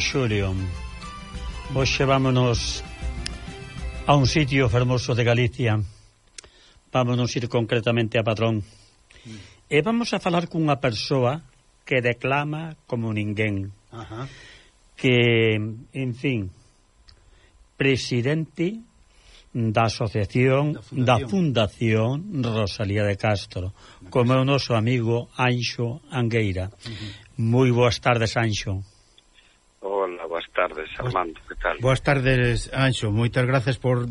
Xulio. Hoxe vámonos a un sitio fermoso de Galicia. Vámonos ir concretamente a Patrón. Mm. E vamos a falar cunha persoa que declama como ninguén. Ajá. Que, en fin, presidente da asociación da Fundación, da fundación Rosalía de Castro, como é o noso amigo Anxo Angueira. Uh -huh. Moi boas tardes, Anxo boas tardes, Armando, que tal? Boas tardes, Anxo, moitas gracias por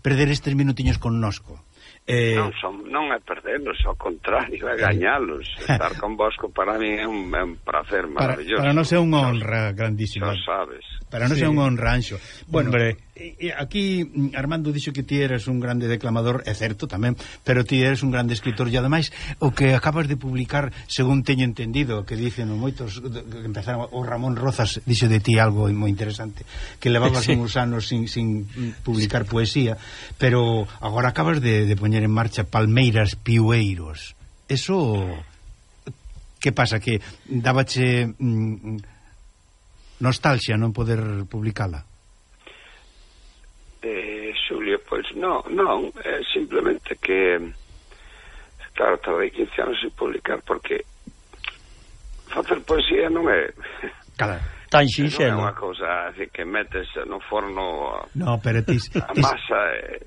perder estes minutiños connosco. Eh... Non, son, non é perderlos, ao contrario, é eh, gañalos. Estar con vosco para mí é un, é un placer maravilloso. Para, para non ser unha honra grandísima. Xa sabes. Para non sí. ser unha honra, Anxo. Bueno, Hombre, aquí mm, Armando dixo que ti eres un grande declamador, é certo tamén, pero ti eres un grande escritor e ademais o que acabas de publicar, según teño entendido, que dicen moitos que empezaron o Ramón Rozas dixo de ti algo moi interesante, que levabas sí. uns anos sin, sin publicar sí. poesía, pero agora acabas de, de poñer en marcha Palmeiras Piueiros. Eso que pasa que dabache mm, nostalgia non poder publicala? eh, Xulio, pois non, non, é simplemente que claro, tardei 15 anos en publicar porque facer poesía non é Claro, tan sinxelo. Non é unha cousa así que metes no forno no, pero tis, a tis, masa e...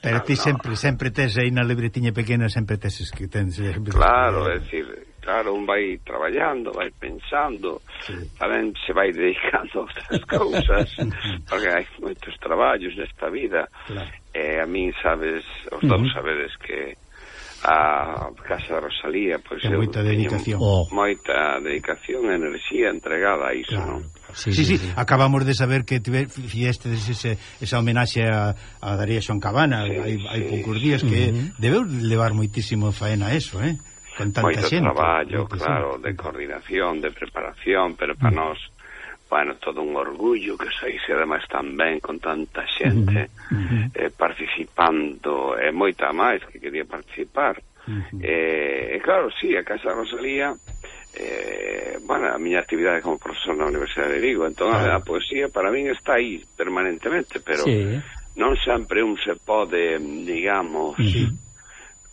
Pero ah, ti no. sempre sempre tes aí na libretiña pequena sempre tes que tens Claro, é dicir claro, un vai traballando, vai pensando, sí. tamén se vai dedicando a outras cousas, porque hai moitos traballos nesta vida. Claro. Eh, a min sabes, os dous uh -huh. sabedes que a Casa de Rosalía, pois pues, moita dedicación, oh. moita dedicación, enerxía entregada a iso, claro. non? Sí sí, sí, sí, acabamos de saber que fieste ese, esa homenaxe a, a Daría Xoncabana sí, hai, sí, hai poucos días que uh -huh. debeu levar moitísimo faena eso, eh? con tanta moito xente, traballo, claro, de coordinación, de preparación, pero para mm. nós bueno, todo un orgullo que saíse ademais tan ben con tanta xente uh -huh. eh, participando e eh, moita máis que quería participar uh -huh. eh, e claro, sí, a Casa Rosalía eh, bueno, a miña actividade como profesor na Universidade de Vigo entón claro. a poesía para min está aí permanentemente pero sí. non sempre un se pode digamos uh -huh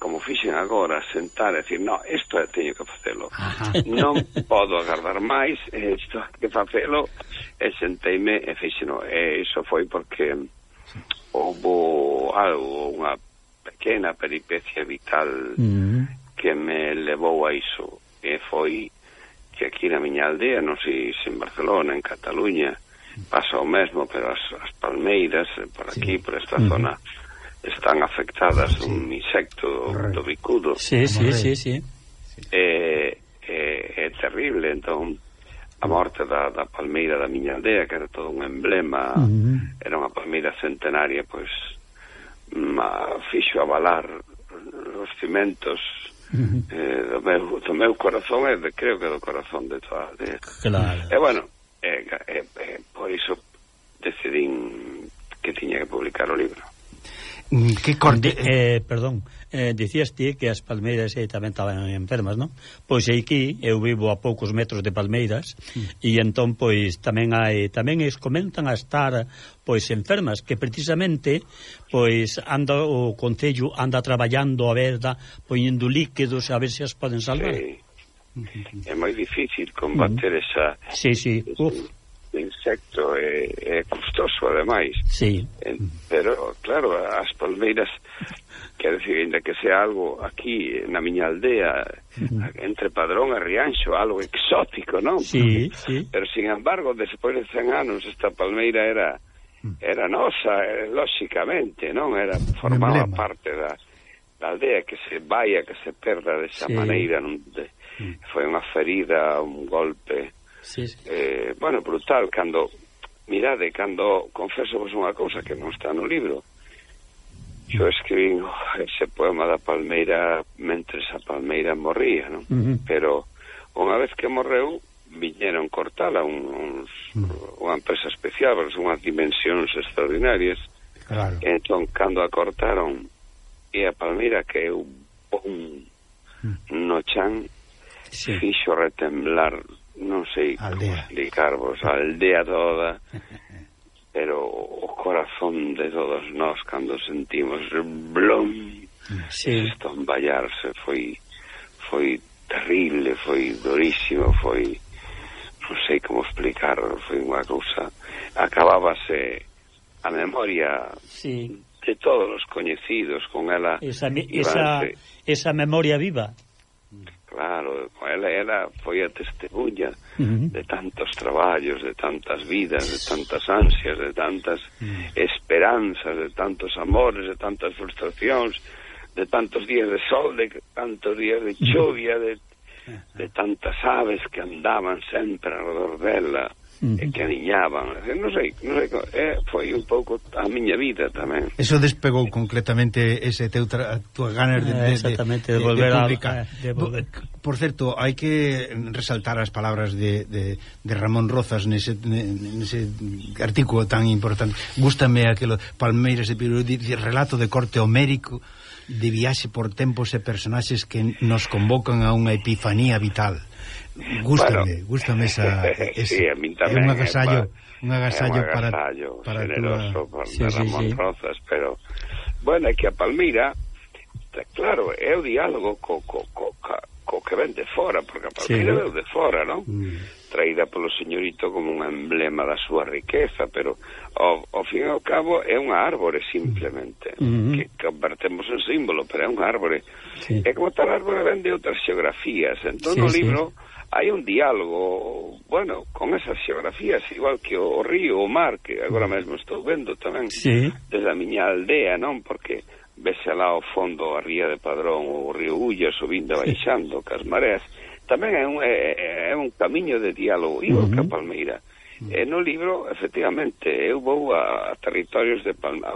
como fixen agora, sentar e decir, no, isto é, teño que facelo. Ajá. Ah. Non podo agardar máis, isto que facelo, e senteime e fixeno. E iso foi porque houbo algo, unha pequena peripecia vital mm. -hmm. que me levou a iso. E foi que aquí na miña aldea, non sei se en Barcelona, en Cataluña, pasa o mesmo, pero as, as palmeiras, por aquí, sí. por esta mm. -hmm. zona, están afectadas sí. un insecto do bicudo. Sí, sí, sí, sí. É, é, é terrible, entón a morte da, da palmeira da miña aldea, que era todo un emblema, uh -huh. era unha palmeira centenaria, pois ma, mm, fixo avalar os cimentos uh -huh. eh, do, meu, do meu corazón e de, creo que do corazón de toda a aldea. Claro. E bueno, eh, eh, eh, por iso decidín que tiña que publicar o libro. Mm, que corte... De, eh, perdón, eh, dicías ti que as palmeiras eh, tamén estaban enfermas, non? Pois aquí eu vivo a poucos metros de palmeiras mm. e entón, pois, tamén hai, tamén es comentan a estar pois enfermas, que precisamente pois anda o Concello anda traballando a verda poñendo líquidos a ver se as poden salvar. Sí. É moi difícil combater mm. esa... Sí, sí, uf de insecto é, é custoso ademais sí. Eh, pero claro as palmeiras quero dicir, ainda que sea algo aquí na miña aldea uh -huh. entre Padrón e Rianxo algo exótico, non? Sí, sí. pero sin embargo, despois de 100 anos esta palmeira era mm. era nosa, eh, lóxicamente non? era formaba Emblema. parte da, da aldea que se vaya, que se perda desa sí. maneira non? De, mm. foi unha ferida, un golpe sí. eh, bueno, brutal, cando, mirade, eh, cando, confeso vos unha cousa que non está no libro, mm. Yo escribí oh, ese poema da palmeira mentres a palmeira morría, non? Uh -huh. Pero unha vez que morreu, viñeron cortala un, uns, uh -huh. unha empresa especial, pero unhas dimensións extraordinarias. Claro. Entón, cando a cortaron e a palmeira que eu un, uh -huh. Mm. no chan, sí. fixo retemblar non sei aldea. explicarvos a aldea toda pero o corazón de todos nós cando sentimos blom sí. estomballarse foi foi terrible, foi durísimo, foi non sei como explicar, foi unha cousa acabábase a memoria sí. de todos os coñecidos con ela esa, esa, esa memoria viva Claro, con ela era foi a testemunha uh -huh. de tantos traballos, de tantas vidas, de tantas ansias, de tantas uh -huh. esperanzas, de tantos amores, de tantas frustracións, de tantos días de sol, de tantos días de chuvia, de de tantas aves que andaban sempre alrededor dela mm. e que aniñaban. Non sei, non sei eh, foi un pouco a miña vida tamén. Eso despegou concretamente ese teu tra, tua ganas de, de, exactamente, de, de, volver de publicar. a, de volver. Eh, por certo, hai que resaltar as palabras de, de, de Ramón Rozas nese, nese artículo tan importante. Gústame aquelo Palmeiras de Piruí relato de corte homérico de viaxe por tempos e personaxes que nos convocan a unha epifanía vital. Gústame, bueno, gústame esa, esa sí, a min tamén, é un eh, agasallo, un agasallo, é un agasallo para, para generoso tua... por sí, Ramón sí, sí. Rozas, pero bueno, é que a Palmira claro, é o diálogo co, co, co, co que ven de fora, porque a palmeira sí. veu de fora, non? Mm. Traída polo señorito como un emblema da súa riqueza, pero ao, ao fin e ao cabo é unha árbore simplemente, mm -hmm. que convertemos en símbolo, pero é unha árbore. Sí. É como tal árbore ven de outras xeografías, entón sí, no libro... Sí hai un diálogo, bueno, con esas xeografías, igual que o río, o mar, que agora mm. mesmo estou vendo tamén sí. desde a miña aldea, non? Porque vese lá ao fondo a ría de Padrón o río Ulla subindo e baixando cas mareas tamén é un, é, é un camiño de diálogo igual uh -huh. que a Palmeira E no libro, efectivamente, eu vou a, a territorios de Palma,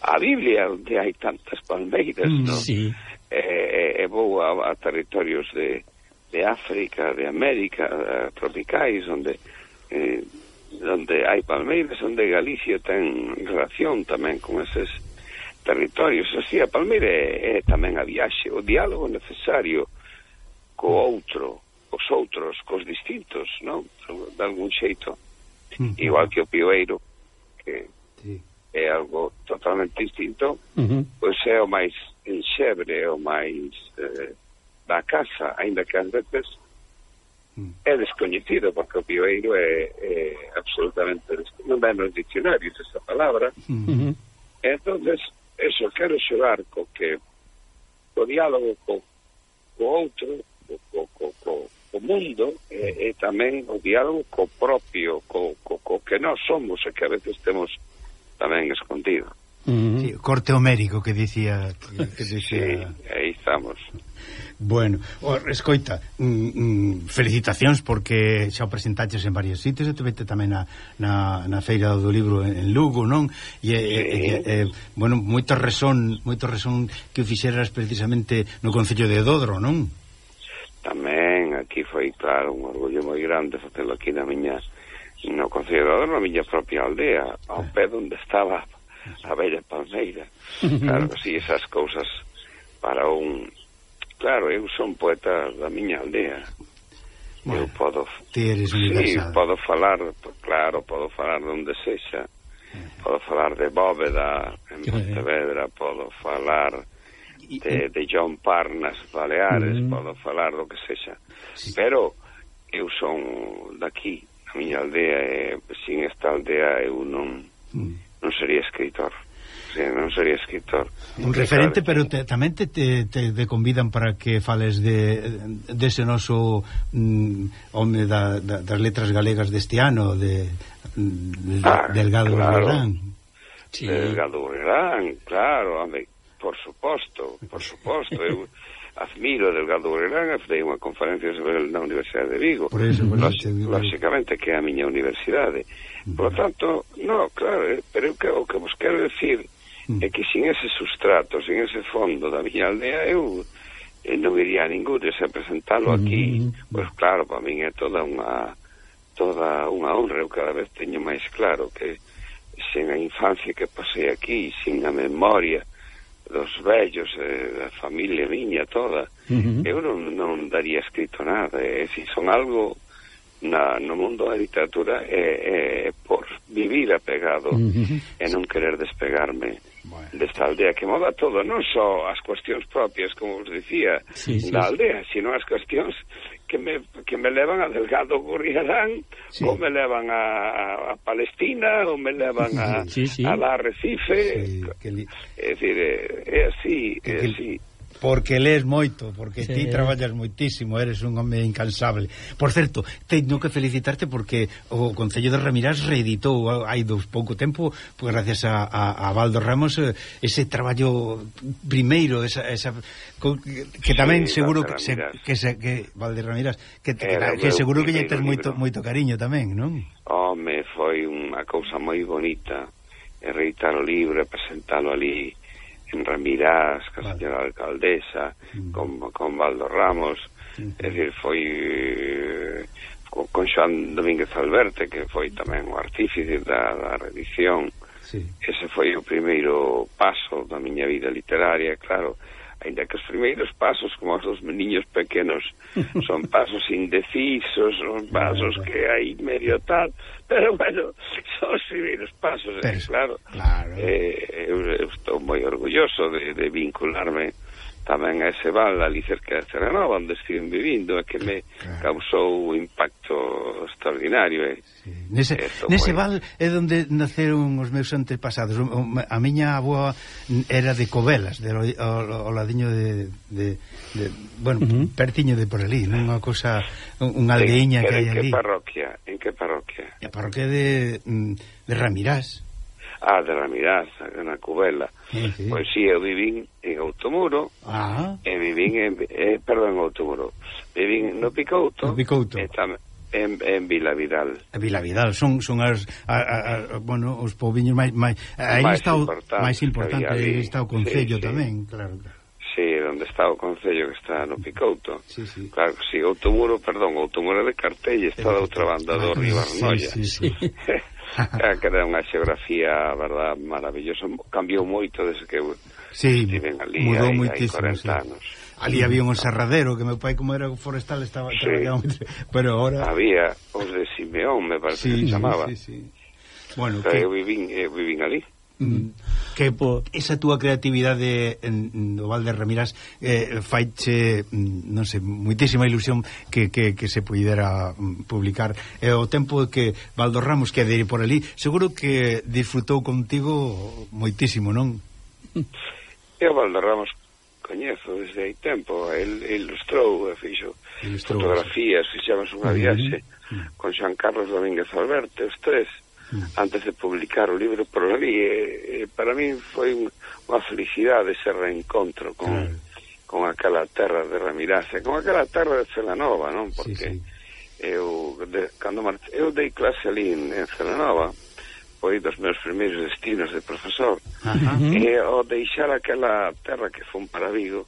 a Biblia onde hai tantas palmeiras, mm, non? Sí. E, e vou a, a territorios de, de África, de América, tropicais, onde eh, onde hai palmeiras, onde Galicia ten relación tamén con eses territorios así a Palmeira é, é tamén a viaxe o diálogo necesario co outro os outros, cos distintos non? de algún xeito mm. igual que o pioeiro que sí. é algo totalmente distinto mm pois é o máis enxebre o máis eh, da casa ainda que ás veces mm. é descoñecido porque o pioeiro é, é absolutamente descoñecido non vai nos diccionarios esa palabra mm -hmm. entonces Eso quero xogar co que co diálogo co, co outro, co, co, co, co mundo eh, eh, e, e tamén o diálogo co propio, co, co, co que nós somos e que a veces temos tamén escondido. Mm -hmm. sí, corte homérico que dicía... Que dicía... Sí, aí estamos. Bueno, o, escoita, mm, mm, felicitacións porque xa o presentaches en varios sitios e tuvete tamén na, na, na feira do libro en Lugo, non? E, e, e, e bueno, moito resón, moito resón que o fixeras precisamente no Concello de Dodro, non? Tamén, aquí foi, claro, un orgullo moi grande facelo aquí na miña no Concello de Dodro, na miña propia aldea, ao pé onde estaba a bella palmeira. Claro que sí, esas cousas para un Claro, eu son poeta da miña aldea. Bueno, eu podo... Ti eres universal. Sí, podo falar, claro, podo falar onde sexa. Podo falar de Bóveda, en Pontevedra, podo falar de, eh, de John Parnas, Baleares, mm. podo falar do que sexa. Sí. Pero eu son daqui, a miña aldea, e sin esta aldea eu non, mm. non sería escritor sí, non sería escritor. Un referente, sabes? pero te, tamén te, te, te, te convidan para que fales de dese de noso mm, home da, da, das letras galegas deste ano, de, de ah, Delgado claro. Berrán. Sí. Delgado Berrán, claro, home, por suposto, por suposto, eu admiro Delgado Berrán, dei unha conferencia sobre el na Universidade de Vigo. Por eso, por eso, lóxicamente que é a miña universidade. Por lo tanto, no, claro, eh, pero eu que, o que vos quero decir mm. que sin ese sustrato, sin ese fondo da miña aldea, eu eh, non iría a ningún se presentalo aquí, mm. pois claro, para min é toda unha toda unha honra, eu cada vez teño máis claro que sen a infancia que pasei aquí, sin a memoria dos vellos, eh, da familia miña toda, uh -huh. eu non, non daría escrito nada, é eh, son algo na, no mundo da literatura é, eh, é eh, por vivir apegado uh -huh. e non querer despegarme bueno. desta aldea que moda todo, non só as cuestións propias, como vos dicía, sí, sí, da aldea, sí. sino as cuestións que me, que me levan a Delgado Gurriarán, sí. ou me levan a, a Palestina, ou me levan a, sí, sí. a la Recife, sí, que li... é dicir, é, eh, é así, é que, así. Porque lees moito, porque sí. ti traballas moitísimo, eres un home incansable. Por certo, teño que felicitarte porque o Concello de Ramirás reeditou hai dous pouco tempo, pues, gracias a, a, a Valdo Ramos, eh, ese traballo primeiro, esa, esa que tamén sí, seguro que, se, que, se, que Valde Ramirás, que, que, que, seguro que lle tes moito, moito cariño tamén, non? Home, foi unha cousa moi bonita, reeditar o libro e presentalo ali Ramirás, que a señora alcaldesa, mm. con, con Valdo Ramos, mm-hmm. mm. é dicir, foi eh, con, con Xoan Domínguez Alberte, que foi tamén o artífice da, da redición. Sí. Ese foi o primeiro paso da miña vida literaria, claro ainda que os primeiros pasos como os dos meniños pequenos son pasos indecisos son pasos que hai medio tal pero bueno, son os primeiros pasos eh, pero, eh, claro, claro. Eh, eu, eu estou moi orgulloso de, de vincularme tamén ese val ali cerca de Terranova onde estive vivindo e que me claro. causou un impacto extraordinario eh? sí. nese, nese val é onde naceron os meus antepasados a miña avoa era de Covelas de, o, o ladiño de, de, de bueno, uh -huh. pertiño de por ali non unha cosa, unha aldeíña que hai ali en que parroquia? en que parroquia? a parroquia de, mm, de Ramirás Ah, de Ramirás, na Cubela. Sí, sí. Pois si, sí, eu vivín en Outomuro, ah. e vivín en, eh, perdón, en Outomuro, vivín no Picouto, no Picouto. e tamén en, en Vila Vidal. Vila Vidal son son as a, a, a, bueno, os poviños máis máis aí está o máis importante, aí está o concello sí, sí. tamén, claro, claro. Sí, onde está o Concello que está no Picouto sí, sí. Claro si, sí, outro muro, perdón, outro muro de Cartelle está da outra banda do Río ah, Arnoia sí, sí, sí. que era unha xeografía, verdad, maravillosa cambiou moito desde que sí, estiven ali mudou hai, moitísimo, hai 40 sí. anos Ali había un serradero que meu pai como era forestal estaba sí. pero ahora Había os de Simeón, me parece sí, que se chamaba. Sí, sí. Bueno, que... eu vivín, eu vivín ali mm. que po, esa túa creatividade en, no Valde Ramírez eh, faiche, mm, non sei, moitísima ilusión que, que, que se pudera mm, publicar E o tempo que Valdo Ramos que de por ali, seguro que disfrutou contigo moitísimo, non? Eu Valdo Ramos coñezo desde hai tempo, el ilustrou, fixo ilustrou, fotografías, fixamos unha viaxe uh -huh. con Xan Carlos Domínguez Alberto, os tres, uh Mm. antes de publicar o libro, por la e, eh, e eh, para min foi un, unha felicidade ese reencontro con, claro. con aquela terra de Ramiraxe con aquela terra de Celanova, non? Porque sí, sí. eu de, cando march... eu dei clase ali en, en Celanova, foi dos meus primeiros destinos de profesor. Ajá. E ao deixar aquela terra que foi un parabigo,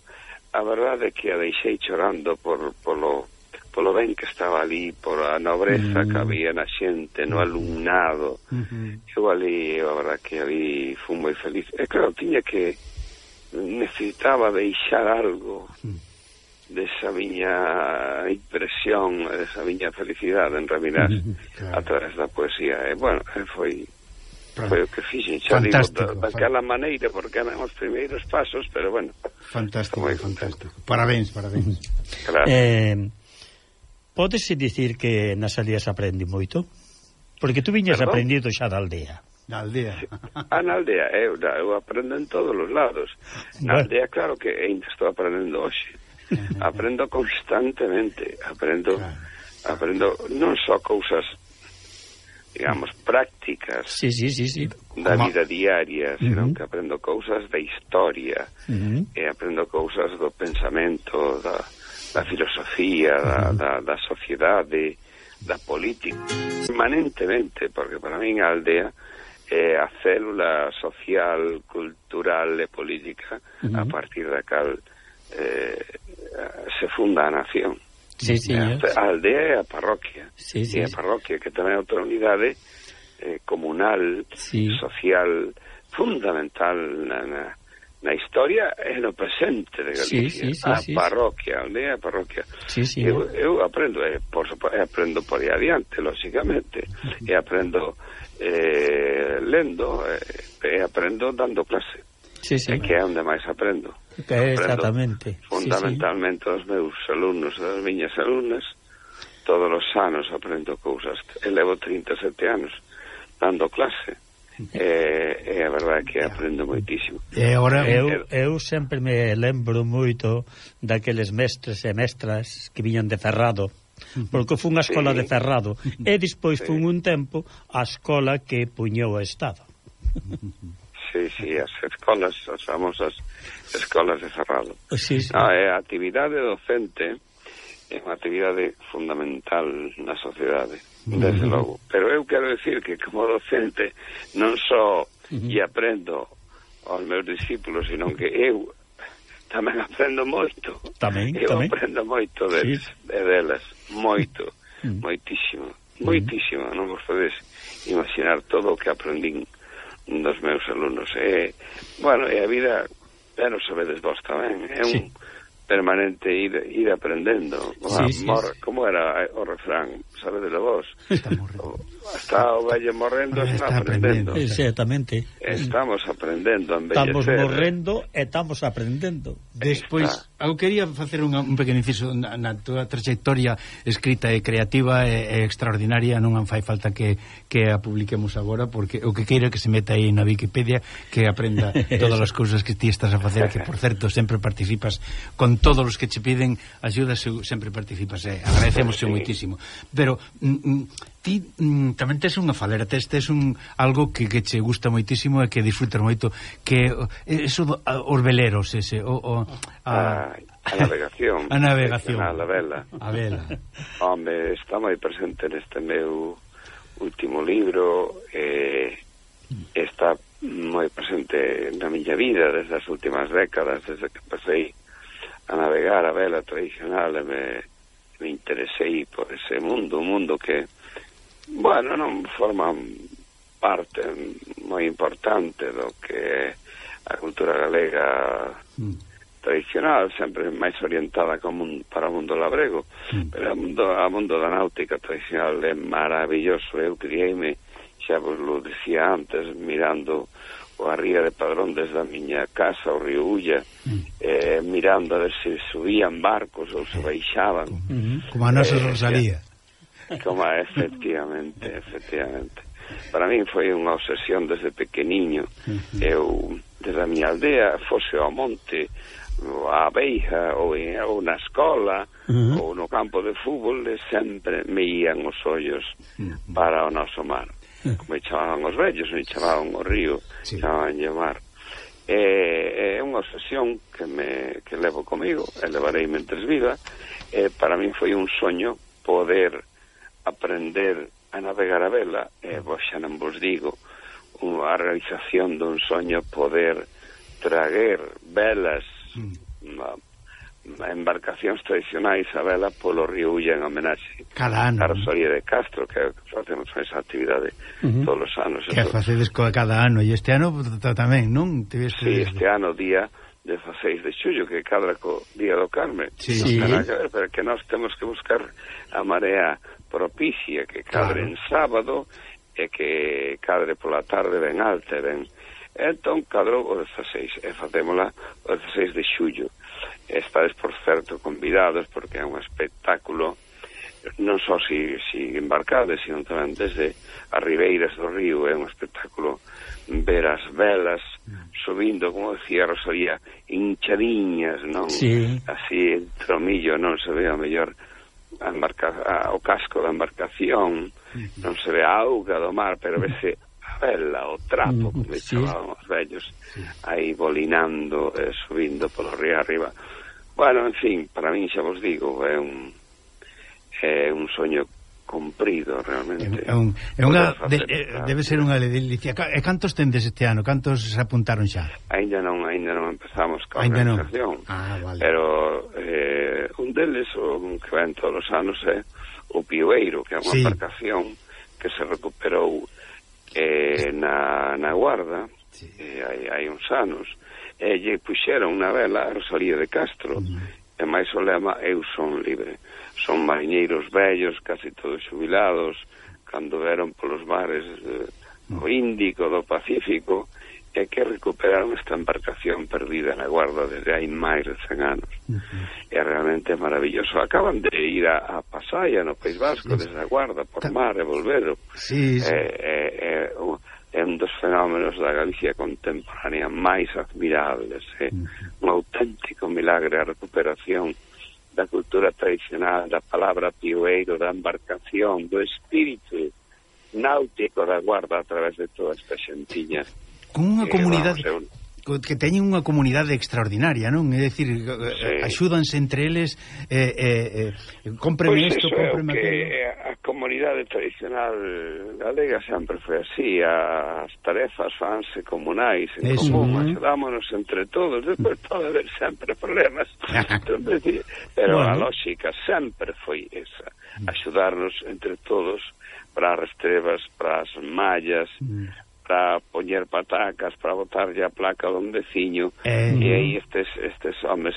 a verdade é que a deixei chorando por polo polo ben que estaba ali, por a nobreza mm. que había na xente, no alumnado. Mm -hmm. Eu ali, a verdad que ali fui moi feliz. E claro, tiña que necesitaba deixar algo mm. desa miña impresión, desa miña felicidade en realidad mm -hmm, claro. a través da poesía. E bueno, foi foi o que fixen, xa fantástico, digo, da, daquela maneira, porque eran os primeiros pasos, pero bueno. Fantástico, fantástico. Parabéns, parabéns. Claro. Eh, Pódese dicir que nas aldeas aprendi moito? Porque tú viñas Perdón? aprendido xa da aldea. Na aldea. Ah, na aldea, eh, eu, eu aprendo en todos os lados. Na bueno. aldea, claro que ainda estou aprendendo hoxe. Aprendo constantemente, aprendo claro. aprendo non só cousas digamos, prácticas sí, sí, sí, sí. da Como... vida diaria, senón uh -huh. que aprendo cousas da historia, uh -huh. e aprendo cousas do pensamento, da, da filosofía, da, da, da sociedade, da política. Permanentemente, porque para min a aldea eh, é a célula social, cultural e política uh -huh. a partir da cal eh, se funda a nación. Sí, sí, eh, a, a aldea é a parroquia. Sí, sí, e a parroquia que tamén é outra unidade eh, comunal, sí. social, fundamental na, na, na historia é no presente de Galicia, sí, sí, sí, a sí, parroquia, a aldea, a parroquia. Sí, sí, eu, eu aprendo, eh, por suposto, eh, aprendo por aí adiante, lógicamente, e aprendo eh, lendo, eh, e aprendo dando clase. Sí, sí. E que é onde máis aprendo. Que é exactamente. Fundamentalmente sí, sí. os meus alumnos, das miñas alumnas, todos os anos aprendo cousas. Elevo levo 37 anos dando clase e, e a verdade que aprendo moitísimo. E agora eu, eu sempre me lembro moito daqueles mestres e mestras que viñan de Ferrado, porque fun a escola sí. de Ferrado, e despois fun un tempo a escola que puñou o Estado. Sí, sí, as escolas, as famosas escolas de Ferrado. Sí, sí. Ah, é a actividade docente é unha actividade fundamental na sociedade desde logo. Pero eu quero decir que como docente non só e aprendo aos meus discípulos, senón que eu tamén aprendo moito. Tamén, eu tamén. aprendo moito deles, sí. de delas, moito, moitísimo, moitísimo, non vos podes imaginar todo o que aprendín dos meus alumnos. E, bueno, e a vida, pero sabedes vos tamén, é un... Sí permanente ir, ir aprendendo o sí, sí, mor, sí. como era o refrán? Sabe de vos está o, hasta o vello morrendo está, está aprendendo, aprendendo. exactamente. Estamos aprendendo estamos ¿eh? morrendo e estamos aprendendo despois eu quería facer un, un pequeno inciso na, na tua trayectoria escrita e creativa e, e extraordinaria. Non fai falta que, que a publiquemos agora porque o que queira que se meta aí na Wikipedia que aprenda todas as cousas que ti estás a facer que por certo sempre participas con todos os que che piden axuda sempre participas, eh? agradecemos sí. moitísimo. Pero mm, mm, ti mm, tamén tes unha falera, tes, tes un algo que, que che gusta moitísimo e que disfrutas moito, que eh, eso do, a, os veleros ese, o, o a, a navegación. A navegación. A vela. A vela. Home, está moi presente neste meu último libro eh, está moi presente na miña vida desde as últimas décadas, desde que pasei a navegar a vela tradicional e me, me interesei por ese mundo, un mundo que, bueno, non forma parte moi importante do que é a cultura galega mm. tradicional, sempre máis orientada como un, para o mundo labrego, mm. pero o mundo, a mundo da náutica tradicional é maravilloso, eu criei-me, xa vos lo decía antes, mirando a ría de Padrón desde a miña casa o río Ulla mm. eh, mirando a ver se subían barcos ou se baixaban. Mm como a nosa eh, Rosalía. Como efectivamente efectivamente. Para min foi unha obsesión desde pequeniño. Eu desde a miña aldea fose ao monte a beija ou, en, ou na escola uh -huh. ou no campo de fútbol sempre me ían os ollos uh -huh. para o noso mar. Mm. como chamaban os vellos, me chamaban o río, sí. chamaban o mar. Eh é unha obsesión que me que levo comigo, e levarei mentres viva, e para min foi un soño poder aprender a navegar a vela, e ah. vos xa non vos digo, a realización dun soño poder traguer velas mm embarcacións tradicionais a vela polo río Ulla en homenaxe cada ano. a Rosalía de Castro que facemos esa actividade uh -huh. todos os anos que a facedes cada ano e este ano tamén, non? Tiveste... Sí, este ano día 16 de xullo que cadra co Día do Carme sí. sí. Que ver, pero que nós temos que buscar a marea propicia que cadre claro. en sábado e que cadre pola tarde ben alta ben Entón cadrou o 16 e facémola o 16 de xullo. Estades, por certo, convidados porque é un espectáculo non só si, si embarcades, sino tamén desde as ribeiras do río, é un espectáculo ver as velas subindo, como decía Rosalía, hinchadiñas, non? Sí. Así, en tromillo, non se ve a mellor a embarca, a, o casco da embarcación, non se ve a auga do mar, pero vese fella, o trapo, mm, que sí. chamaban os vellos, sí. aí bolinando, e eh, subindo polo río arriba. Bueno, en fin, para min xa vos digo, é un é un soño cumprido realmente. É, un, é unha de, eh, debe ser unha delicia. E cantos tendes este ano? Cantos se apuntaron xa? Aínda non, aínda non empezamos coa ainda organización. Ah, vale. Pero eh, un deles o que ven todos os anos é o Pioeiro, que é unha sí. embarcación que se recuperou eh, na, na guarda sí. eh, hai, hai uns anos e lle puxeron unha vela a Rosalía de Castro uh -huh. e máis o lema Eu son libre son mariñeiros vellos, casi todos xubilados cando veron polos mares eh, do Índico, do Pacífico que hai que recuperar esta embarcación perdida na guarda desde hai máis de 100 anos. Uh -huh. É realmente maravilloso. Acaban de ir a, a Pasaya, no País Vasco, desde a guarda, por mar e volver. Sí, eh, sí. É, é, é, é un dos fenómenos da Galicia contemporánea máis admirables. É uh -huh. un auténtico milagre a recuperación da cultura tradicional, da palabra pioeiro, da embarcación, do espírito náutico da guarda a través de toda esta xentiña cunha comunidade... Vamos, que teñen unha comunidade extraordinaria, non? É dicir, eh, sí. axúdanse entre eles, eh, eh, eh, cómpreme pues pois isto, cómpreme aquilo. A comunidade tradicional galega sempre foi así, as tarefas fanse comunais, en Eso, común, eh? axudámonos entre todos, despois pode haber sempre problemas, entón, pero bueno. a lógica sempre foi esa, axudarnos entre todos para as trevas, para as mallas, mm para poñer patacas, para botarlle a placa do veciño, eh... e aí estes, estes homes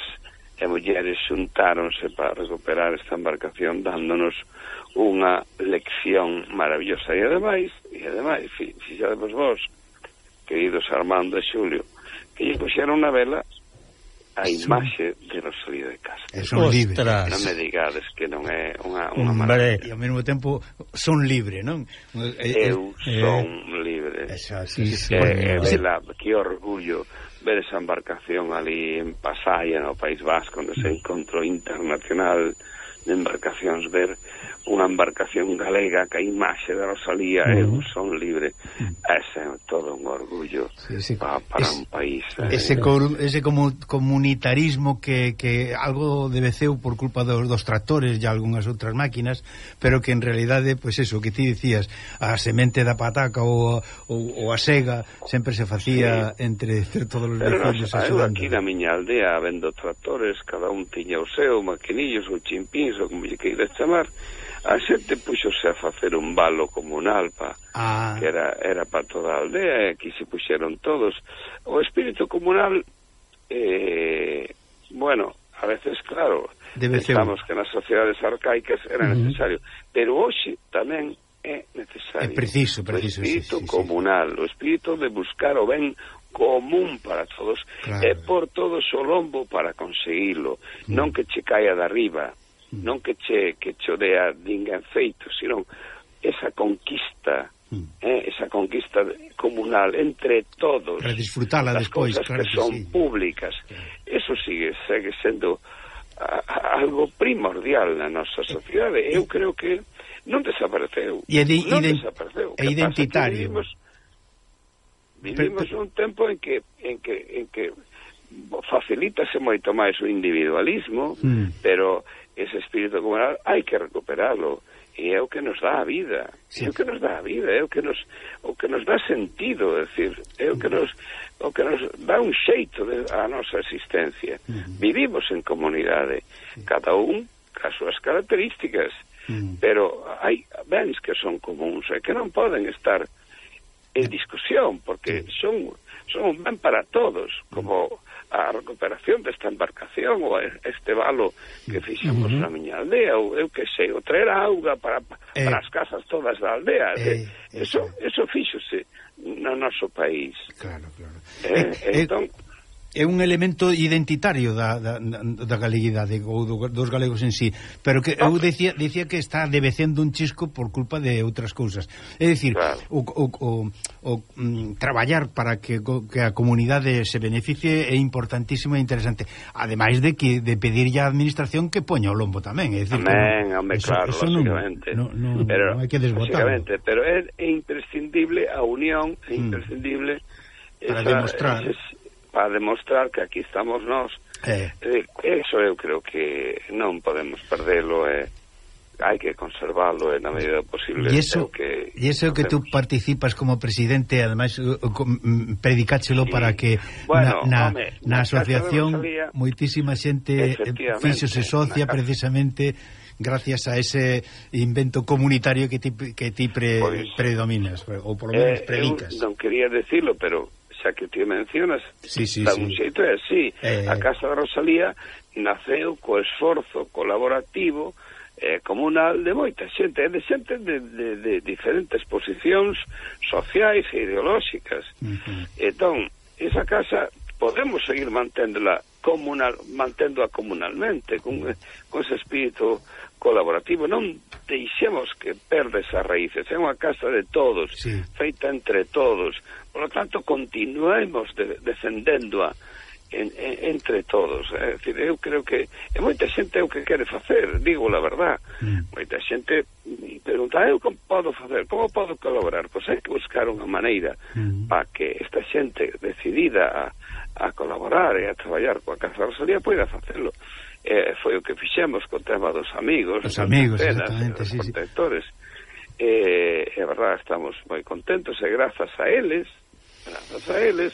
e mulleres xuntáronse para recuperar esta embarcación dándonos unha lección maravillosa. E ademais, e ademais, fixadevos vos, queridos Armando e Xulio, que lle puxeron unha vela a imaxe de Rosalía de casa. E son libres. Non me digades que non é unha, unha Hombre, E ao mesmo tempo son libre, non? Eh, eh, Eu eh. son eh, libre. Esa, sí, sí, eh, sí. Vela, que orgullo ver esa embarcación ali en Pasaya, no País Vasco, onde se mm. encontro internacional de embarcacións, ver unha embarcación galega que a imaxe da Rosalía uh -huh. un son libre mm. ese é todo un orgullo sí, sí. Pa, para es, un país eh. ese, eh, co ese como comunitarismo que, que algo debeceu por culpa dos, dos tractores e algunhas outras máquinas pero que en realidade, pois pues eso que ti dicías, a semente da pataca ou, ou, ou a sega sempre se facía sí. entre, entre todos os vecinos ajudando. aquí na miña aldea vendo tractores, cada un tiña o seu, maquinillos ou chimpins ou como lle queiras chamar a xente puxose a facer un balo comunal pa, ah. que era, era para toda a aldea e aquí se puxeron todos o espírito comunal eh, bueno, a veces claro Debe ser... estamos que nas sociedades arcaicas era necesario, uh -huh. pero hoxe tamén é necesario. É preciso, preciso. O espírito sí, sí, comunal, sí. o espírito de buscar o ben común para todos claro. e por todo o lombo para conseguilo, mm. non que che caia de arriba. Mm. non que che que chodea ninguén feito, sino esa conquista mm. eh, esa conquista comunal entre todos redisfrutala despois claro que, que son sí. públicas eso sigue, segue sendo a, a, algo primordial na nosa sociedade eu creo que non desapareceu e de, non de, desapareceu e identitario vivimos, vivimos un tempo en que en que, en que facilítase moito máis o individualismo mm. pero ese espírito comunal hai que recuperarlo e é o que nos dá a vida sí. é o que nos dá a vida é o que nos o que nos dá sentido é decir é o que nos o que nos dá un xeito de, a nosa existencia uh -huh. vivimos en comunidade sí. cada un as súas características uh -huh. pero hai bens que son comuns e que non poden estar en discusión porque son son un ben para todos como uh -huh a recuperación desta embarcación ou este valo que fixemos uh -huh. na miña aldea ou eu que sei, o traer auga para, eh, para as casas todas da aldea. Eh, eh, eso, eso fixose no noso país. Claro, claro. Eh, eh, eh entón eh, é un elemento identitario da, da, da galeguidade ou do, dos galegos en sí pero que eu dicía, dicía que está debecendo un chisco por culpa de outras cousas é dicir, claro. o, o, o, o mm, traballar para que, que a comunidade se beneficie é importantísimo e interesante ademais de que de pedir a administración que poña o lombo tamén é dicir, amén, home, eso, claro, eso non, non, non, pero, non hai que desbotar pero é, é imprescindible a unión é mm. imprescindible mm. esa, demostrar ese, para demostrar que aquí estamos nós. Eh. eh eso eu creo que non podemos perdelo e eh, hai que conservalo eh, na medida posible. E eso, que, e eso que tú participas como presidente, además mm, predicáchelo sí. para que bueno, na, na, home, na asociación moitísima xente eh, fixose socia precisamente gracias a ese invento comunitario que ti, que ti pre, pues, predominas ou por lo menos eh, predicas. non quería decirlo, pero esa que ti mencionas sí, sí, sí. un xeito é eh, así eh... a Casa de Rosalía naceu co esforzo colaborativo eh, comunal de moita xente, de xente de, de, de diferentes posicións sociais e ideolóxicas. Uh -huh. Entón, esa casa podemos seguir manténdola comunal, manténdoa comunalmente, con, con ese espírito colaborativo. Non deixemos que perde esas raíces. É unha casa de todos, sí. feita entre todos, Por lo tanto, continuemos de, defendéndoa en, en, entre todos. Eh. É dicir, eu creo que é moita xente o que quere facer, digo a verdad. Mm. Moita xente pregunta, eu como podo facer? Como podo colaborar? Pois hai que buscar unha maneira mm. para que esta xente decidida a, a colaborar e a traballar coa Casa Rosalía poida facelo. Eh, foi o que fixemos co tema dos amigos, os amigos, penas, exactamente, sí, protectores. Sí. Eh, é verdad, estamos moi contentos e grazas a eles esperanzas a eles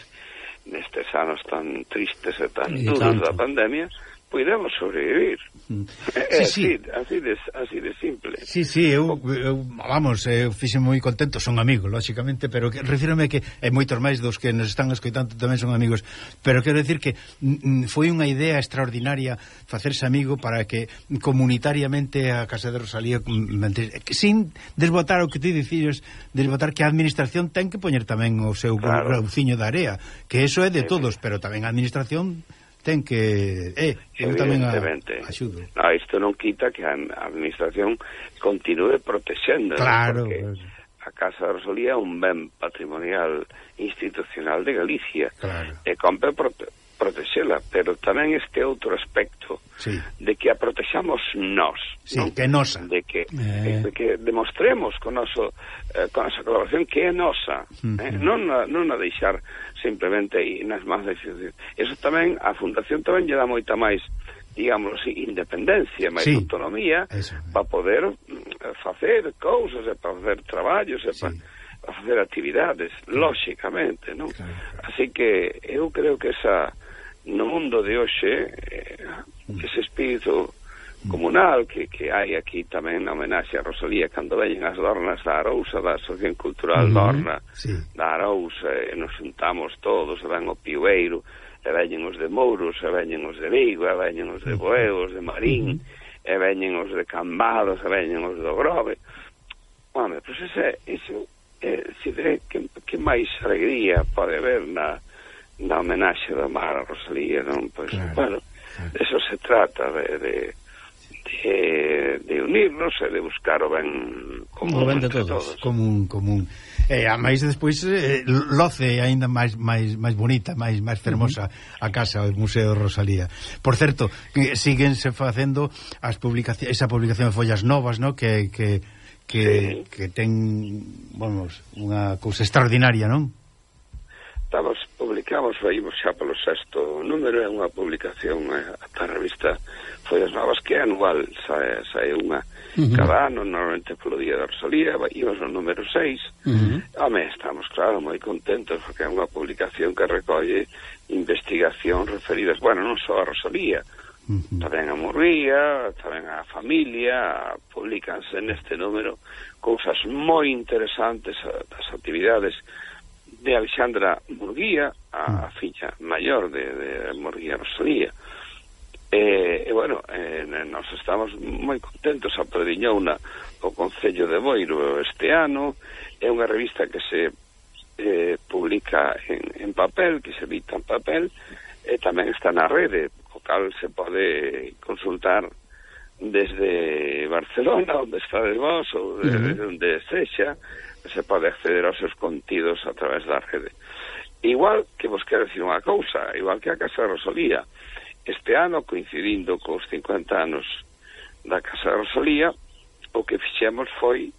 nestes anos tan tristes e tan e duros tanto. da pandemia podemos sobrevivir. É mm. sí, así, sí. así, de, así de simple. Sí, sí, eu, eu vamos, eu fixe moi contento, son amigos, lóxicamente, pero que, refírome que é moitos máis dos que nos están escoitando tamén son amigos, pero quero decir que mm, foi unha idea extraordinaria facerse amigo para que comunitariamente a Casa de Rosalía sin desbotar o que ti dicías, desbotar que a administración ten que poñer tamén o seu claro. grauciño da area, que eso é de todos, pero tamén a administración ten que... Eh, eu tamén a, axudo. No, isto non quita que a administración continue protexendo. Claro. Porque a Casa de Rosalía é un ben patrimonial institucional de Galicia. Claro. E compre prote protexela, pero tamén este outro aspecto sí. de que a protexamos nós, sí, non? que nosa, de que eh... de que demostremos con noso eh, con nosa colaboración que é nosa, uh -huh. eh? non a, non a deixar simplemente aí nas más decisiones. Eso tamén, a Fundación tamén lle dá moita máis digamos así, independencia, máis sí. autonomía para poder mm, facer cousas, para facer traballos, sí. para facer actividades, lóxicamente, non? Claro, claro. Así que eu creo que esa no mundo de hoxe eh, mm. ese espírito comunal que, que hai aquí tamén na homenaxe a Rosalía cando veñen as Dornas da Arousa da Asociación Cultural uh -huh, Dorna sí. da Arousa e nos juntamos todos e ven o Piueiro e veñen os de Mouros e veñen os de Vigo e veñen os de Boeos, de Marín uh -huh. e veñen os de Cambados e veñen os do Grove Home, pois ese, ese eh, si de, que, que máis alegría pode haber na, na homenaxe da mar a Rosalía non? Pois, claro, bueno, claro. eso se trata de, de de, de unirnos e de buscar o ben común o ben de todos, todos. común, común. Eh, a máis despois eh, loce aínda máis máis máis bonita, máis máis fermosa uh -huh. a casa do Museo Rosalía. Por certo, que síguense facendo as publicacións, esa publicación de follas novas, no, que que que, sí. que ten, vamos, unha cousa extraordinaria, non? Estamos publicamos aí xa polo sexto número é unha publicación a revista Follas Novas que é anual sae, sae unha uh -huh. cada ano normalmente polo día da Rosalía íbamos no número 6 uh -huh. Home, estamos claro moi contentos porque é unha publicación que recolle investigación referidas bueno, non só a Rosalía Uh -huh. tamén a Murría, tamén a familia, publicanse neste número cousas moi interesantes eh, das actividades de Alexandra Murguía, a mm. filla maior de, de Murguía Rosalía. E, e bueno, eh, nos estamos moi contentos, apadriñouna o Concello de Boiro este ano, é unha revista que se eh, publica en, en papel, que se edita en papel, e tamén está na rede, o cal se pode consultar desde Barcelona, onde está de vos, ou de, uh -huh. onde sexa, se pode acceder aos seus contidos a través da rede. Igual que vos quero decir unha cousa, igual que a Casa Rosalía, este ano coincidindo cos 50 anos da Casa Rosalía, o que fixemos foi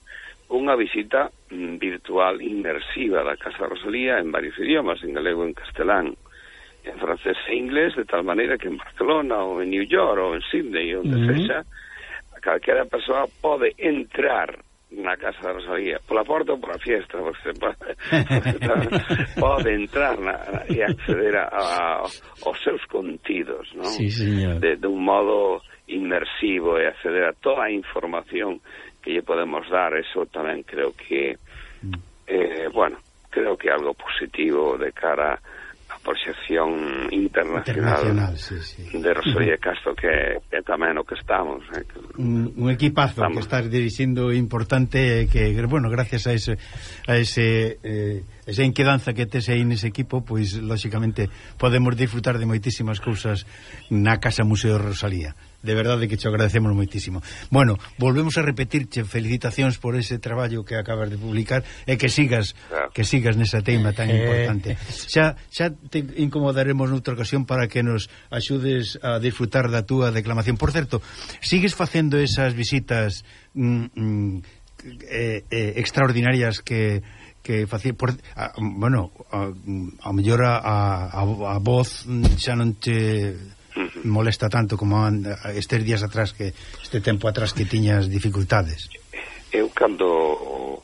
unha visita mm, virtual inmersiva da Casa Rosalía en varios idiomas, en galego e en castelán, en francés e inglés, de tal maneira que en Barcelona ou en New York ou en Sydney, onde uh -huh. sexa, calquera persoa pode entrar na casa da Rosalía pola porta ou pola fiesta, porque pode, pode entrar na, e acceder a, a, aos seus contidos non? Sí, señor. De, de un modo inmersivo e acceder a toda a información que lle podemos dar eso tamén creo que mm. eh, bueno, creo que algo positivo de cara a proxección internacional, internacional sí, sí. de Rosalía Castro que, é tamén o que estamos eh, que un, un equipazo estamos. que estás dirixindo importante eh, que, bueno, gracias a ese a ese eh, esa inquedanza que tes aí nese equipo, pois, lóxicamente, podemos disfrutar de moitísimas cousas na Casa Museo Rosalía. De verdade que te agradecemos moitísimo. Bueno, volvemos a repetirche felicitacións por ese traballo que acabas de publicar e que sigas claro. que sigas nesa tema tan eh. importante. Xa xa te incomodaremos noutra ocasión para que nos axudes a disfrutar da túa declamación. Por certo, sigues facendo esas visitas mm, mm, eh, eh, extraordinarias que que facía por, a, bueno, a, a mellor a, a, a voz xa non te molesta tanto como estes días atrás que este tempo atrás que tiñas dificultades. Eu cando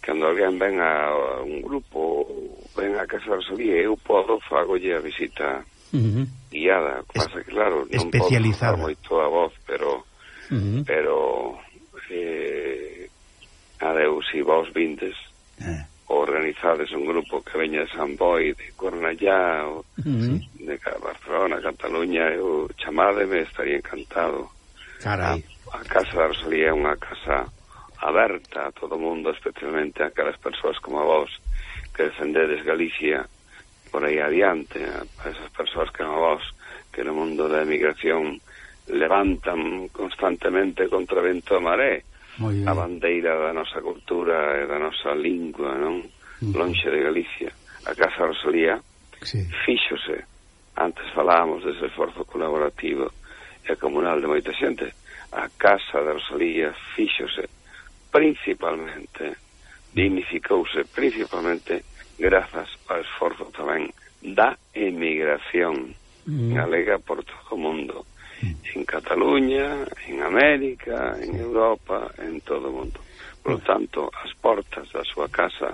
cando alguén ven a un grupo ven a Casa Rosalía eu podo fagolle a visita uh -huh. guiada, pasa que claro non especializada. podo moito a voz pero uh -huh. pero eh, Adeus, si vos vindes eh. organizades un grupo que veña de San Boi, de Cornellá, o, uh -huh. de Barcelona, Cataluña, eu chamádeme, estaría encantado. Carai. A, a Casa da Rosalía é unha casa aberta a todo o mundo, especialmente a aquelas persoas como a vos que defendedes Galicia por aí adiante, a esas persoas que como a vos que no mundo da emigración levantan constantemente contra vento a maré a bandeira da nosa cultura e da nosa lingua, non? Mm. Lonxe de Galicia. A Casa Rosalía sí. fíxose. Antes falábamos dese esforzo colaborativo e comunal de moita xente. A Casa da Rosalía fíxose principalmente, dignificouse principalmente grazas ao esforzo tamén da emigración mm. galega por todo o mundo. en Cataluña, en América, en Europa, en todo o mundo. Por lo tanto, as portas da súa casa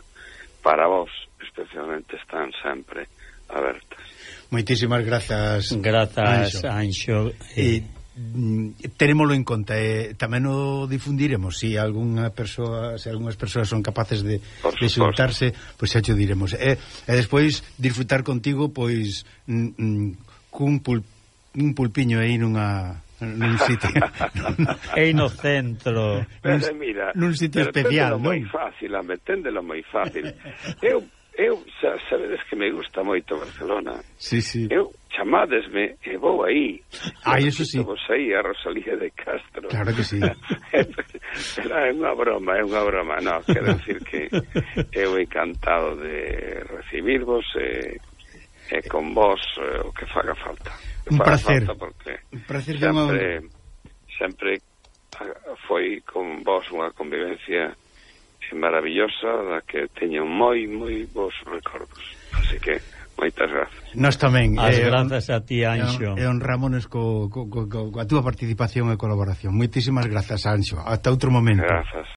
para vos especialmente están sempre abertas. Moitísimas grazas. Grazas, Anxo. Anxo. E mm, tenémolo en conta e eh, tamén o difundiremos si algunha persoa, se algunhas persoas son capaces de, de xuntarse, pois xa xo diremos. E, e despois disfrutar contigo pois mm, mm, cun pulpo un pulpiño aí nunha nun sitio. Aí no centro. Pero eh, mira, nun sitio especial non? moi fácil, meténdelo moi fácil. Eu, eu xa, sabedes que me gusta moito Barcelona? Sí, sí. eu chamadesme e vou aí. Ah, eso sí. vos aí a Rosalía de Castro. Claro que sí. É unha broma, é unha broma. No, quero decir que eu encantado de recibirvos e, e con vos eh, o que faga falta un placer. Porque un placer sempre, sempre foi con vos unha convivencia maravillosa da que teño moi, moi vos recordos. Así que Moitas grazas. Nós tamén. As eh, grazas a ti, eh, Anxo. Eh, e un honrámonos co, co, co, co, a túa participación e colaboración. Moitísimas grazas, Anxo. Hasta outro momento. Grazas.